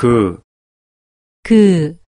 그, 그,